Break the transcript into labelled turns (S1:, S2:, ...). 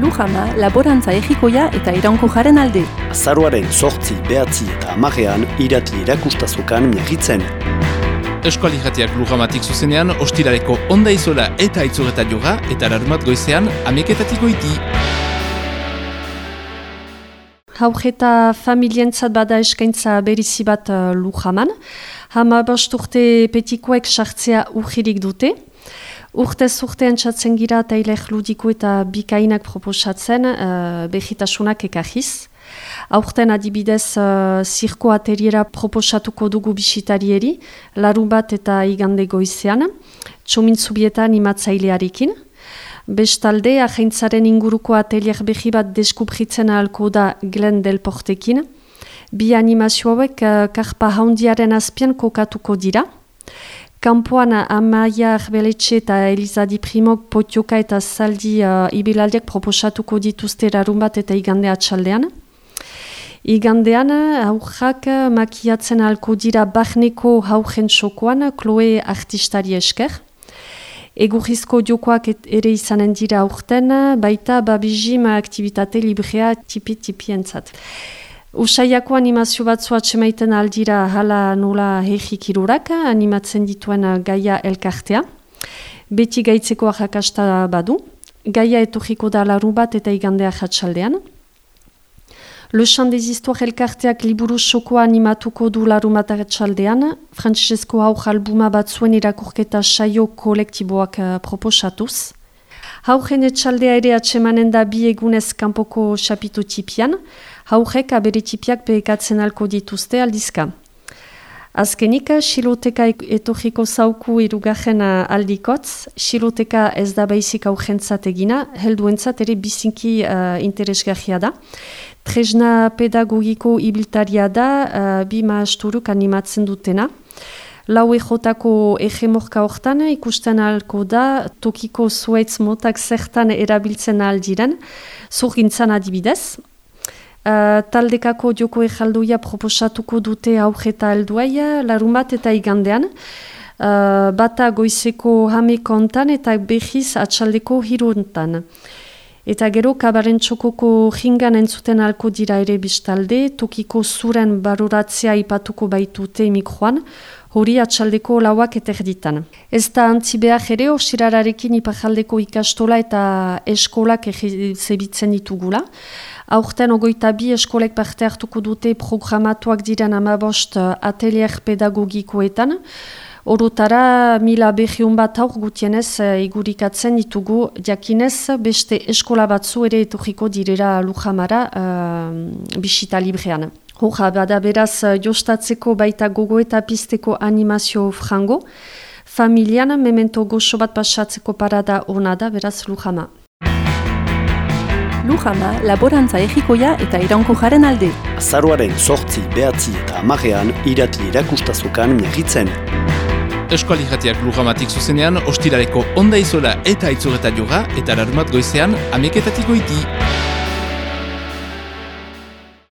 S1: Lujana, laborantza egikoia eta iraunko jaren alde.
S2: Azaruaren sortzi, behatzi eta amarean irati erakustazukan miagitzen.
S3: Eskuali jatiak lujamatik zuzenean, ostirareko onda izola eta itzureta joga eta larumat goizean ameketatik goiti.
S4: Haujeta familientzat bada eskaintza berizi bat uh, lujaman. Hama urte petikoek sartzea urgirik dute. Urtez urtean txatzen gira tailek ludiko eta bikainak proposatzen uh, behitasunak ekajiz. Aurten adibidez uh, zirko ateriera proposatuko dugu bisitarieri, larun bat eta igande goizean, txomin zubietan imatzailearekin. Bestalde, ahaintzaren inguruko atelier behi bat deskubritzen ahalko da Glen Del Portekin. Bi animazio hauek uh, karpa haundiaren azpian kokatuko dira. Kampoan Amaia Arbeletxe eta Elizadi Primok potioka eta zaldi uh, ibilaldiak proposatuko dituzte rarun bat eta igande atxaldean. Igandean, aurrak makiatzen alko dira bahneko haugen txokoan, kloe artistari esker. Egurrizko jokoak ere izanen dira aurten, baita babijim aktivitate librea tipi-tipi entzat. Usaiako animazio batzu atxemaiten aldira hala nola hegik irurak, animatzen dituen gaia elkartea. Beti gaitzeko ahakasta badu. Gaia etorriko da laru bat eta igandea jatsaldean. Le Chant des Histoires elkarteak liburu sokoa animatuko du laru bat jatsaldean. Francesco hau albuma batzuen irakurketa saio kolektiboak uh, proposatuz. Haugen etxaldea ere atsemanen da bi egunez kanpoko xapitu tipian haurek aberitipiak behekatzen alko dituzte aldizka. Azkenik, xiloteka etorriko zauku irugajen aldikotz, xiloteka ez da baizik aurrentzat egina, helduentzat ere bizinki uh, interesgarria da. Tresna pedagogiko ibiltaria da, uh, bi maasturuk animatzen dutena. Lau ejotako egemorka hortan ikusten alko da, tokiko zuaitz motak zertan erabiltzen aldiren, zurgintzan adibidez, Uh, taldekako joko ejalduia proposatuko dute aurreta alduaia, larun bat eta igandean. Uh, bata goizeko hame kontan eta behiz atxaldeko hiruntan. Eta gero kabaren txokoko jingan entzuten alko dira ere biztalde, tokiko zuren baruratzea ipatuko baitute mikroan, hori atxaldeko lauak eta erditan. Ez da antzibeak ere, osirararekin ipajaldeko ikastola eta eskolak zebitzen ditugula. Aurten ogoita bi eskolek parte hartuko dute programatuak diren amabost eh, atelier pedagogikoetan. Orotara mila behiun bat aur gutienez eh, igurikatzen ditugu jakinez beste eskola batzu ere etorriko direra lujamara uh, bisita librean. Hoja, bada beraz jostatzeko baita gogo eta pisteko animazio frango. Familiana memento goxo bat pasatzeko parada ona da beraz lujama.
S1: Lujana, laborantza egikoia eta iraunko jaren alde.
S2: Azaruaren sortzi, behatzi eta amarean irati erakustazukan miagitzen.
S3: Eskuali jatiak lujamatik zuzenean, ostirareko onda izola eta itzureta joga eta larumat goizean ameketatik goiti.